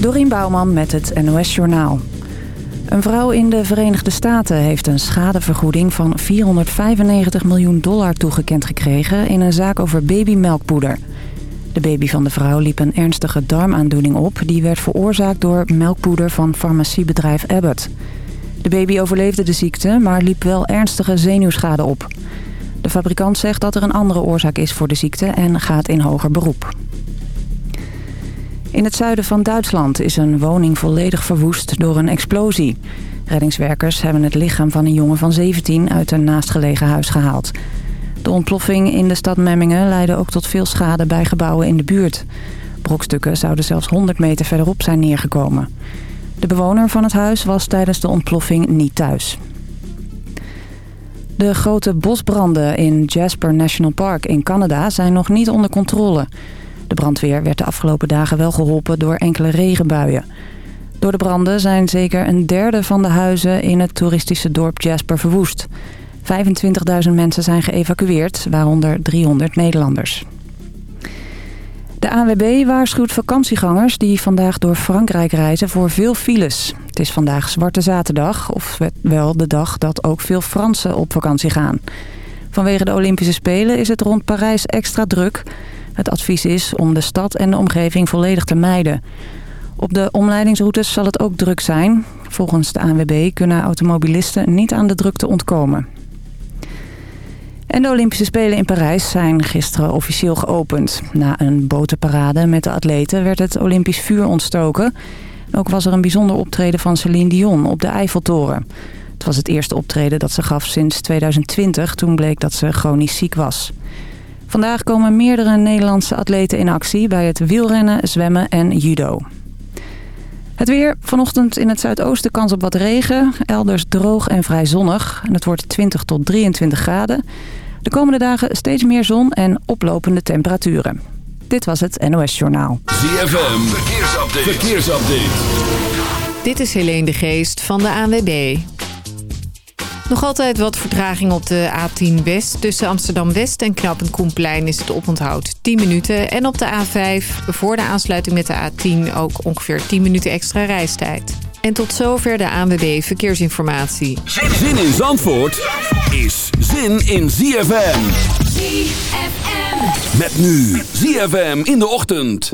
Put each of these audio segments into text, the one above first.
Dorien Bouwman met het NOS Journaal. Een vrouw in de Verenigde Staten heeft een schadevergoeding van 495 miljoen dollar toegekend gekregen in een zaak over babymelkpoeder. De baby van de vrouw liep een ernstige darmaandoening op. Die werd veroorzaakt door melkpoeder van farmaciebedrijf Abbott. De baby overleefde de ziekte, maar liep wel ernstige zenuwschade op. De fabrikant zegt dat er een andere oorzaak is voor de ziekte en gaat in hoger beroep. In het zuiden van Duitsland is een woning volledig verwoest door een explosie. Reddingswerkers hebben het lichaam van een jongen van 17 uit een naastgelegen huis gehaald. De ontploffing in de stad Memmingen leidde ook tot veel schade bij gebouwen in de buurt. Brokstukken zouden zelfs 100 meter verderop zijn neergekomen. De bewoner van het huis was tijdens de ontploffing niet thuis. De grote bosbranden in Jasper National Park in Canada zijn nog niet onder controle. De brandweer werd de afgelopen dagen wel geholpen door enkele regenbuien. Door de branden zijn zeker een derde van de huizen in het toeristische dorp Jasper verwoest. 25.000 mensen zijn geëvacueerd, waaronder 300 Nederlanders. De ANWB waarschuwt vakantiegangers die vandaag door Frankrijk reizen voor veel files. Het is vandaag Zwarte Zaterdag, of wel de dag dat ook veel Fransen op vakantie gaan. Vanwege de Olympische Spelen is het rond Parijs extra druk. Het advies is om de stad en de omgeving volledig te mijden. Op de omleidingsroutes zal het ook druk zijn. Volgens de ANWB kunnen automobilisten niet aan de drukte ontkomen. En de Olympische Spelen in Parijs zijn gisteren officieel geopend. Na een botenparade met de atleten werd het Olympisch vuur ontstoken. Ook was er een bijzonder optreden van Celine Dion op de Eiffeltoren. Het was het eerste optreden dat ze gaf sinds 2020. Toen bleek dat ze chronisch ziek was. Vandaag komen meerdere Nederlandse atleten in actie bij het wielrennen, zwemmen en judo. Het weer. Vanochtend in het zuidoosten kans op wat regen. Elders droog en vrij zonnig. En het wordt 20 tot 23 graden. De komende dagen steeds meer zon en oplopende temperaturen. Dit was het NOS Journaal. ZFM. Verkeersupdate. Verkeersupdate. Dit is Helene de Geest van de ANWB. Nog altijd wat vertraging op de A10 West. Tussen Amsterdam-West en Knappend Koenplein is het oponthoud 10 minuten. En op de A5 voor de aansluiting met de A10 ook ongeveer 10 minuten extra reistijd. En tot zover de ANWB Verkeersinformatie. Zin in Zandvoort is zin in ZFM. ZFM. Met nu ZFM in de ochtend.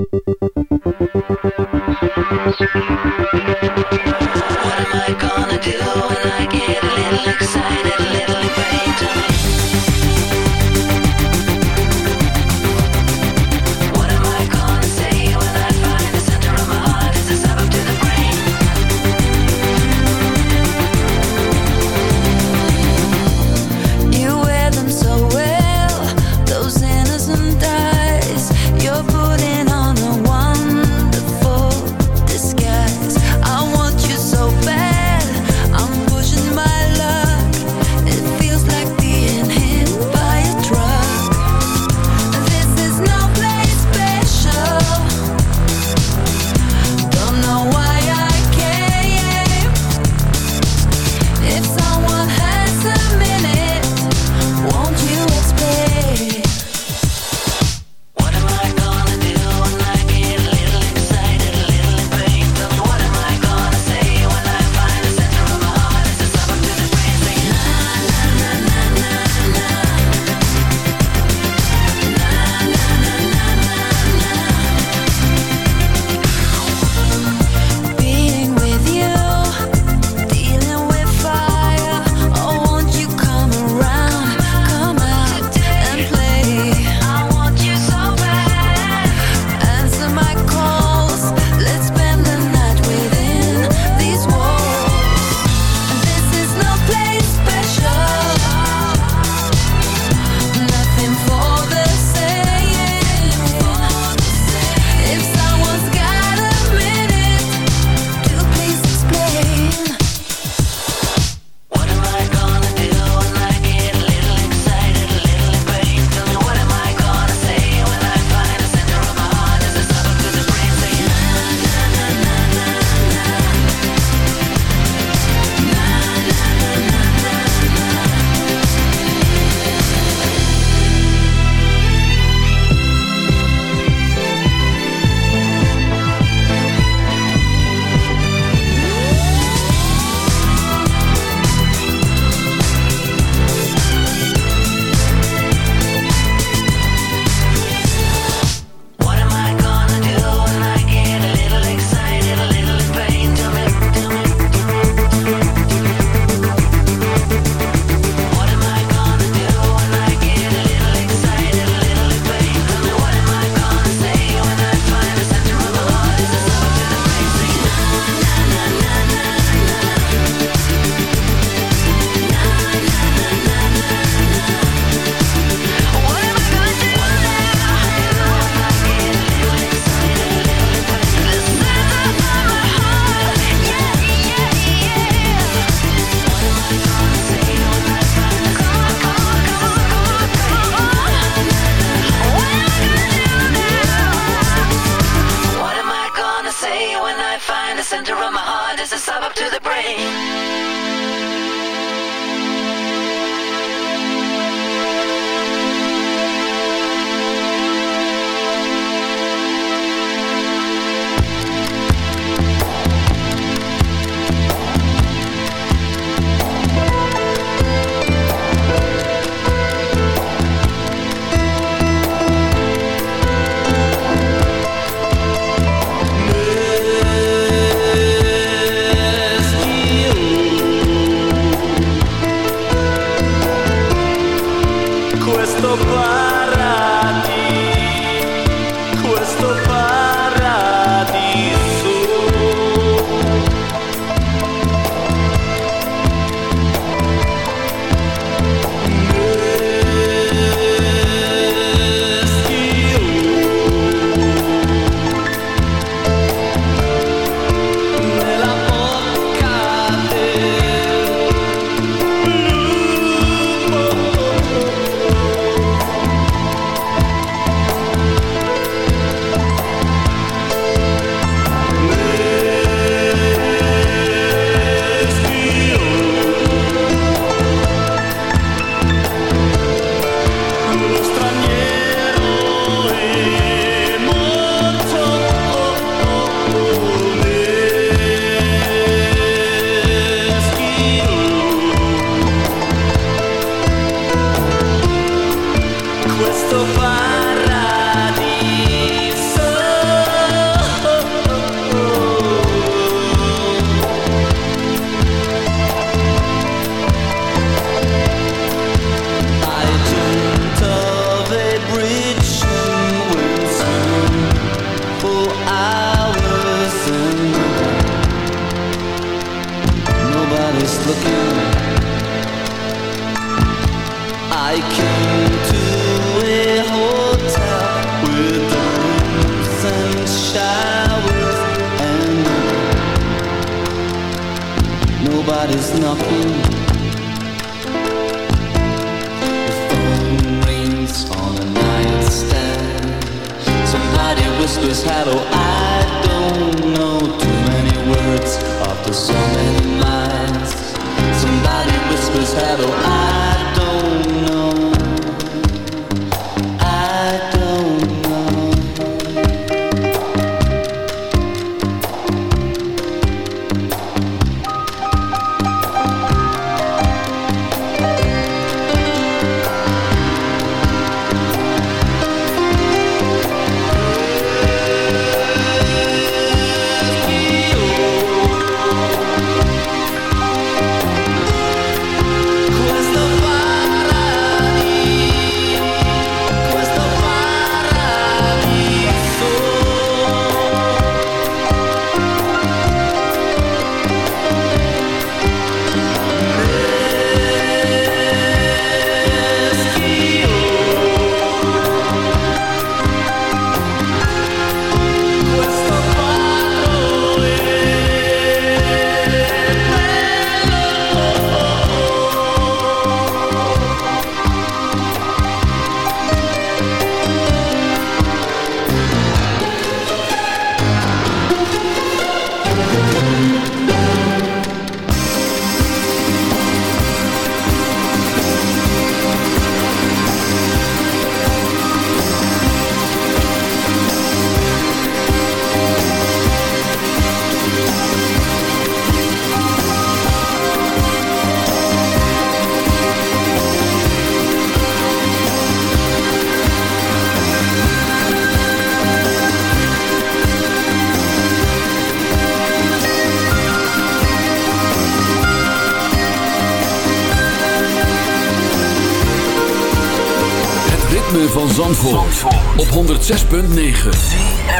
Zandvoort, Zandvoort. op 106.9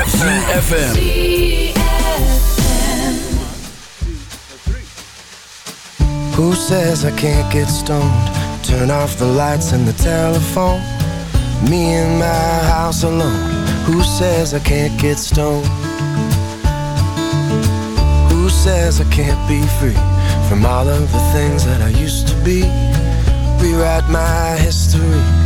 CFFM Who says I can't get stoned? Turn off the lights and the telephone. Me in my house alone. Who says I can't get stoned? Who says I can't be free From all of the things that I used to be? Rewrite my history.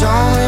don't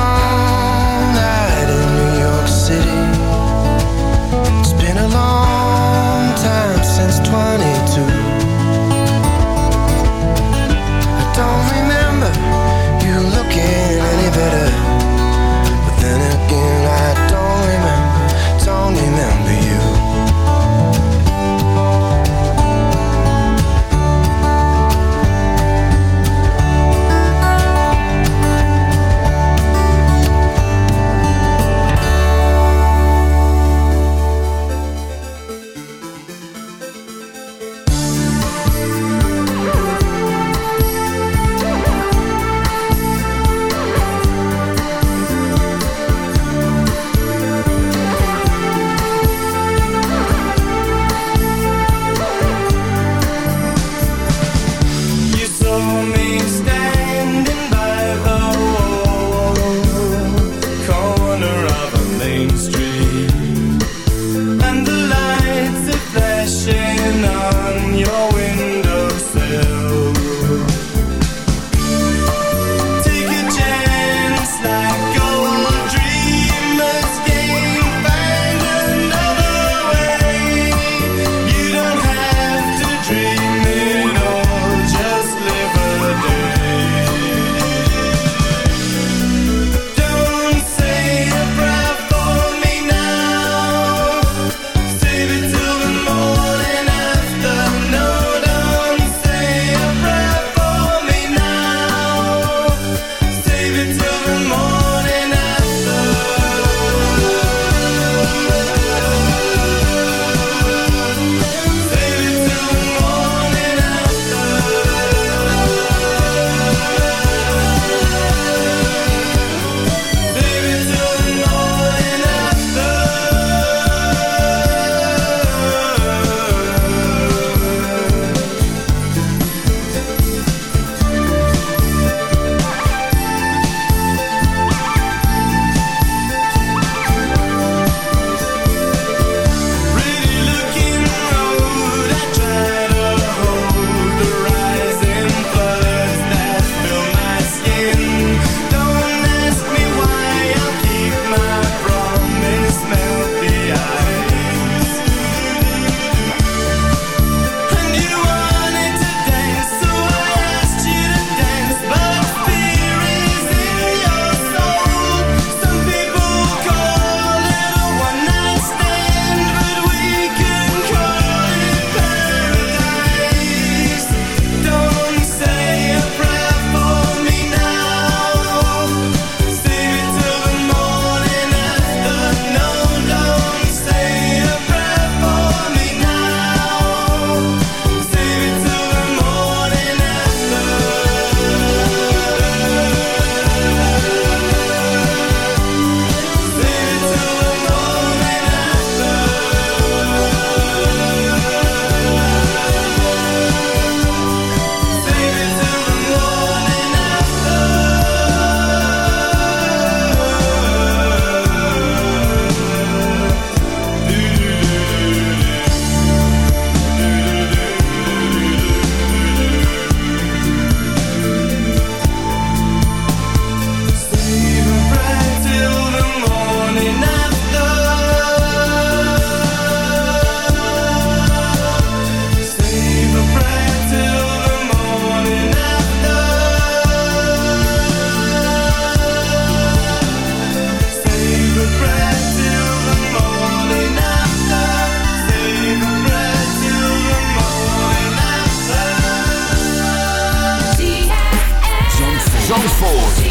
force.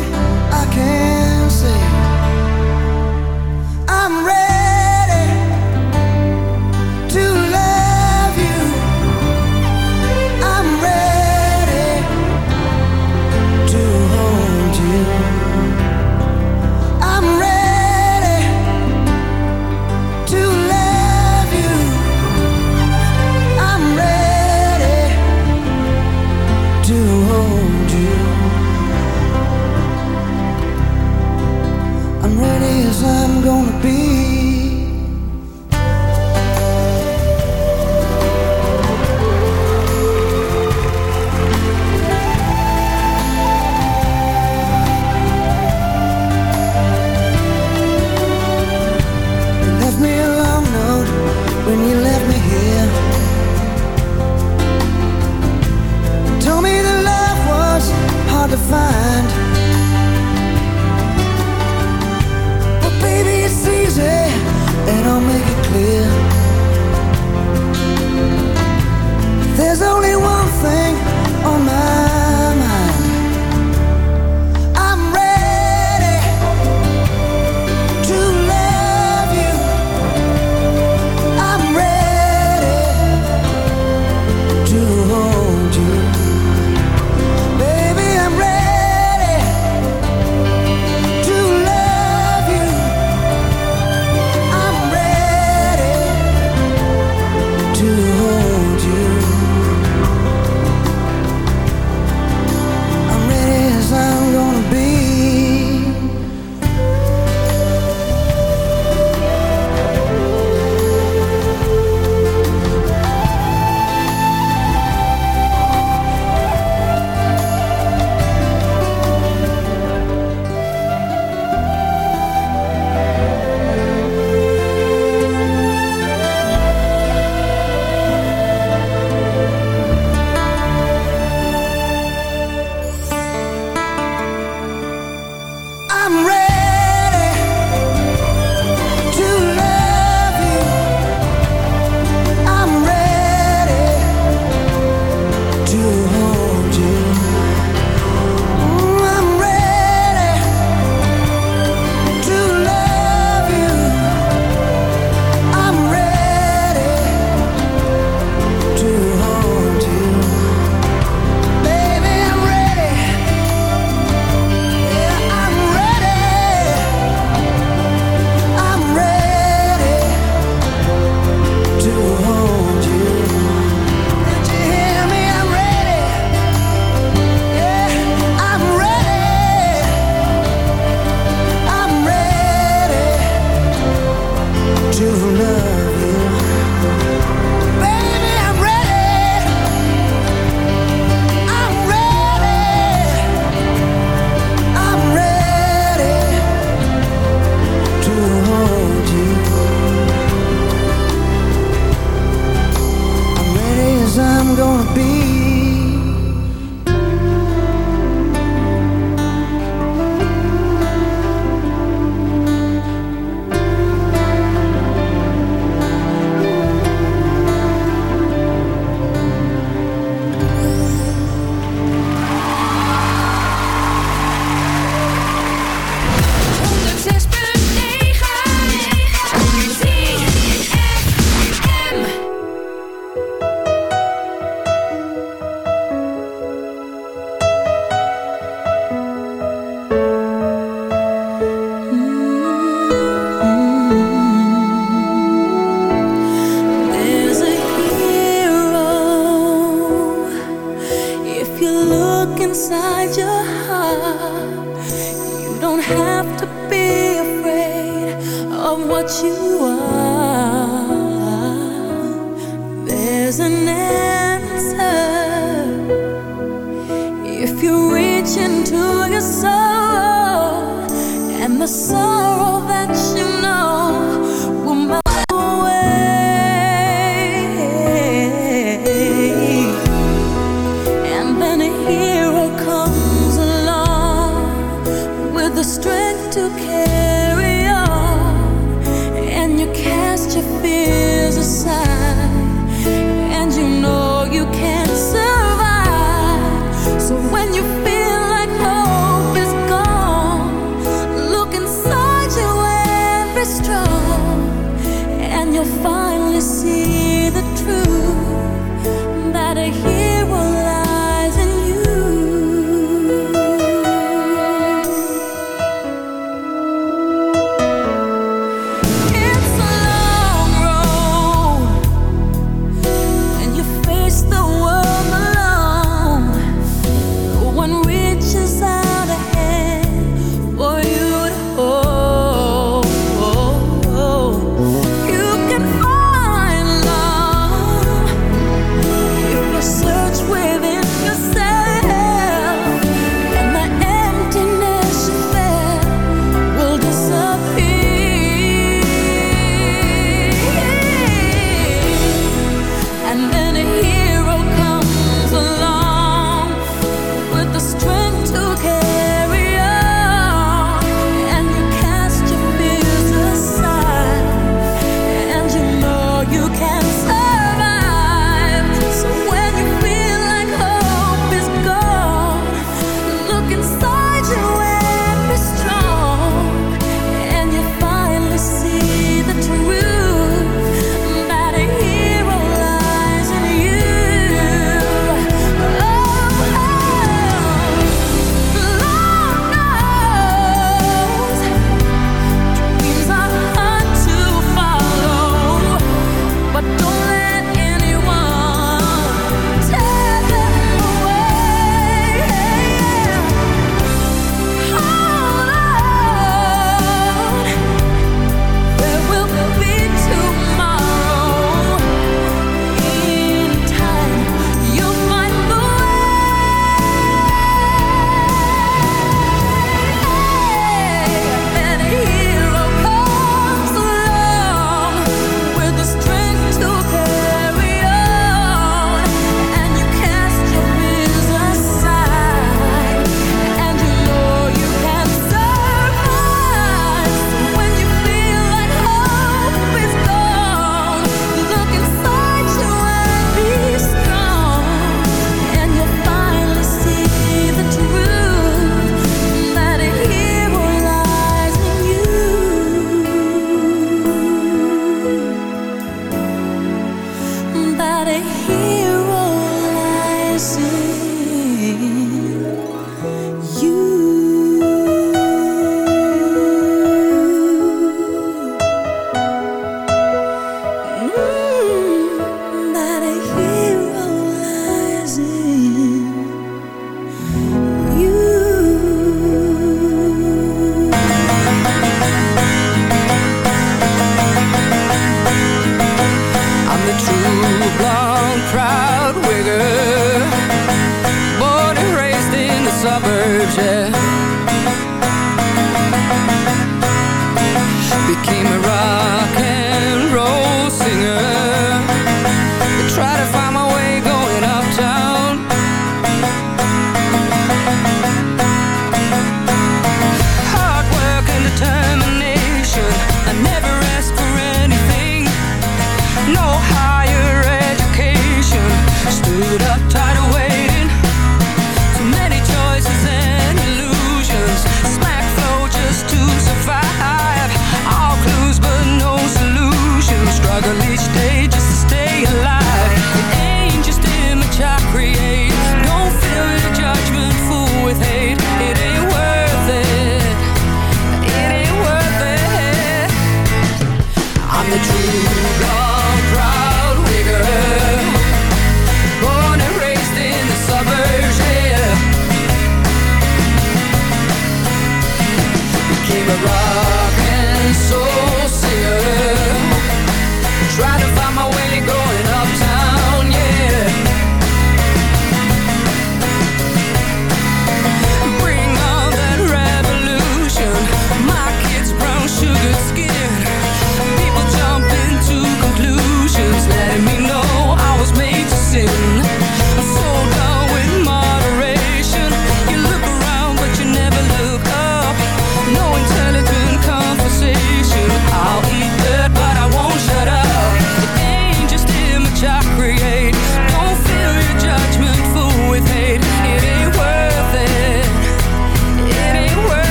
be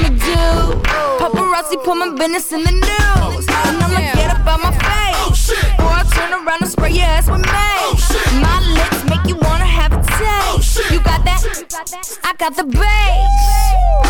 I'ma do. Paparazzi put my business in the news. And I'ma get up on my face. Oh, or I turn around and spray your ass with mace. Oh, my lips make you wanna have a taste. Oh, you got that? I got the bass.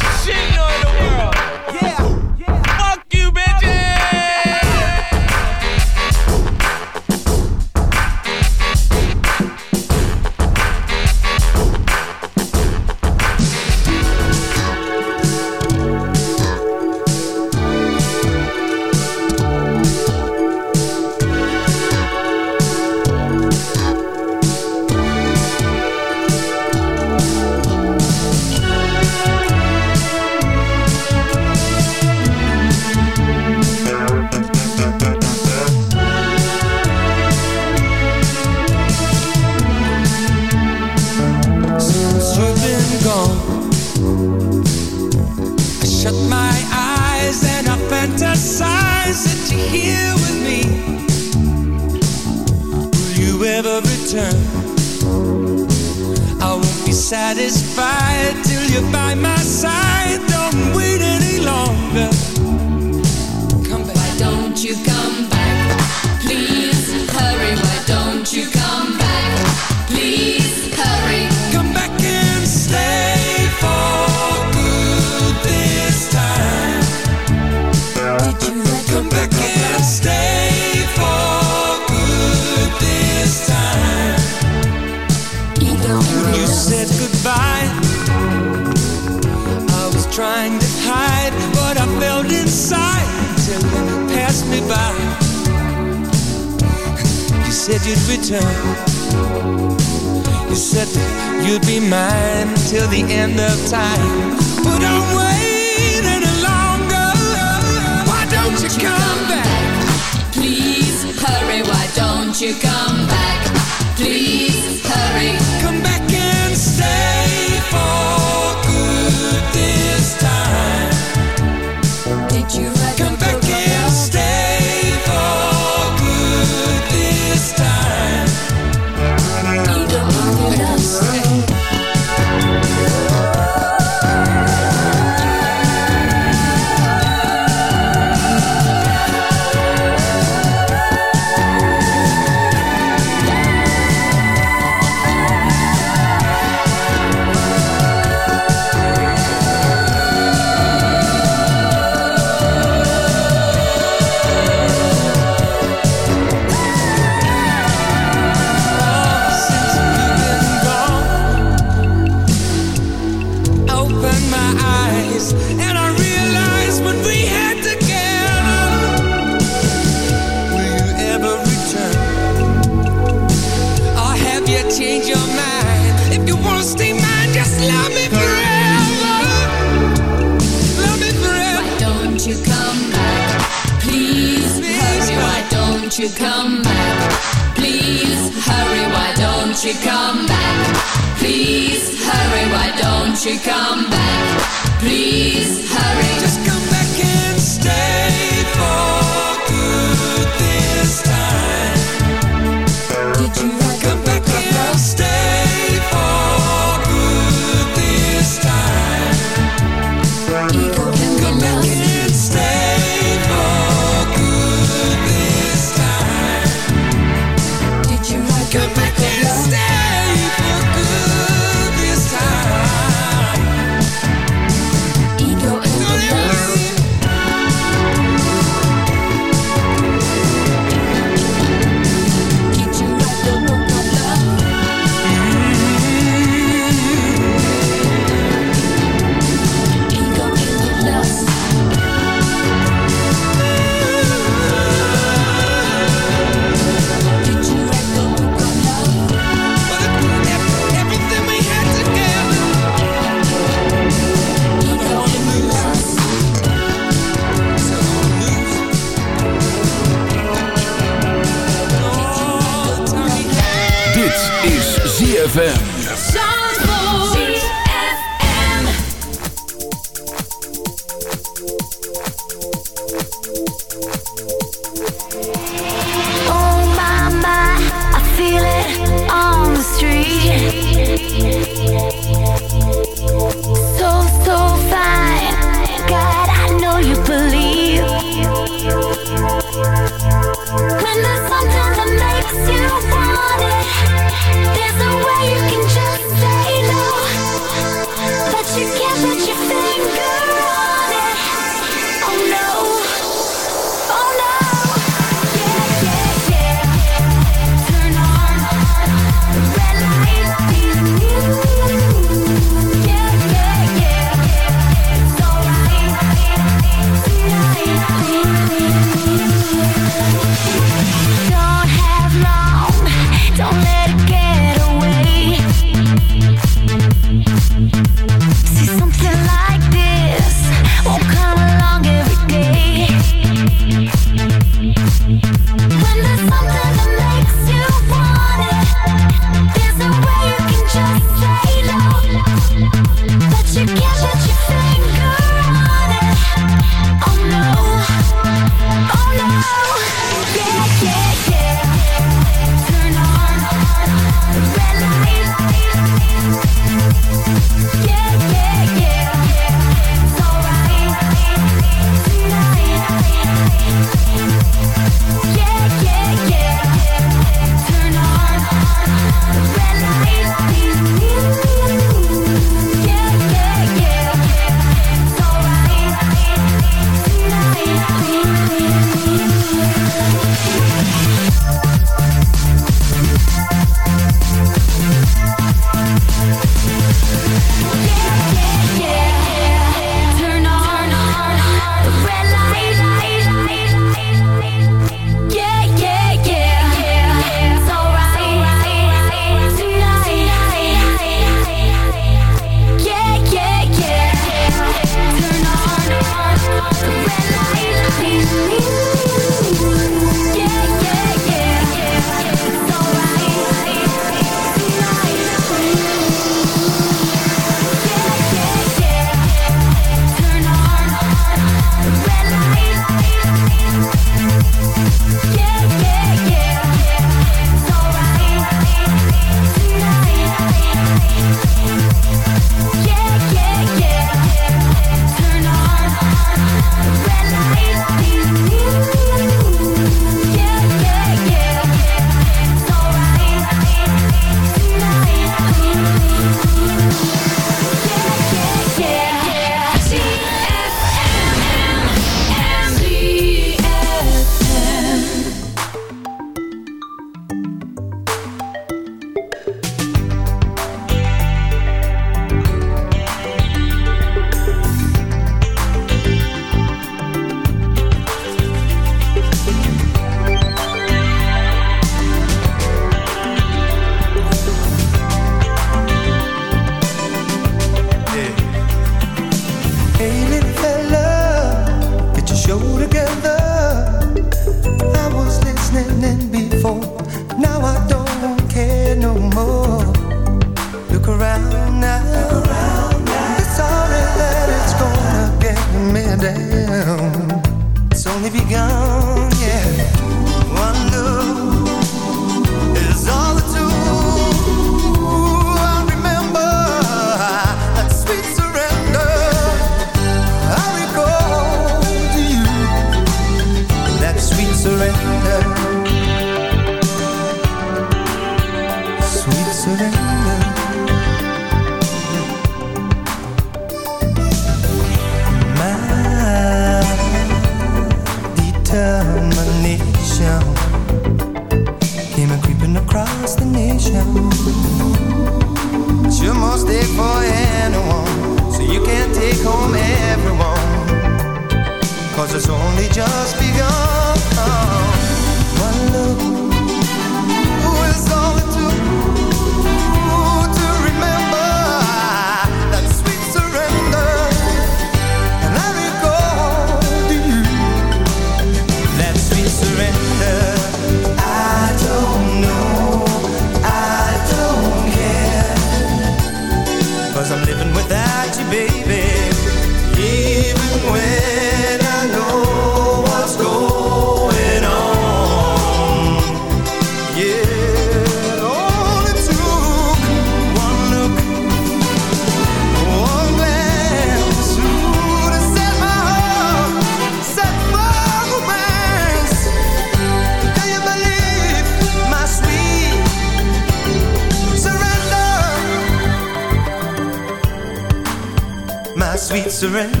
surrender.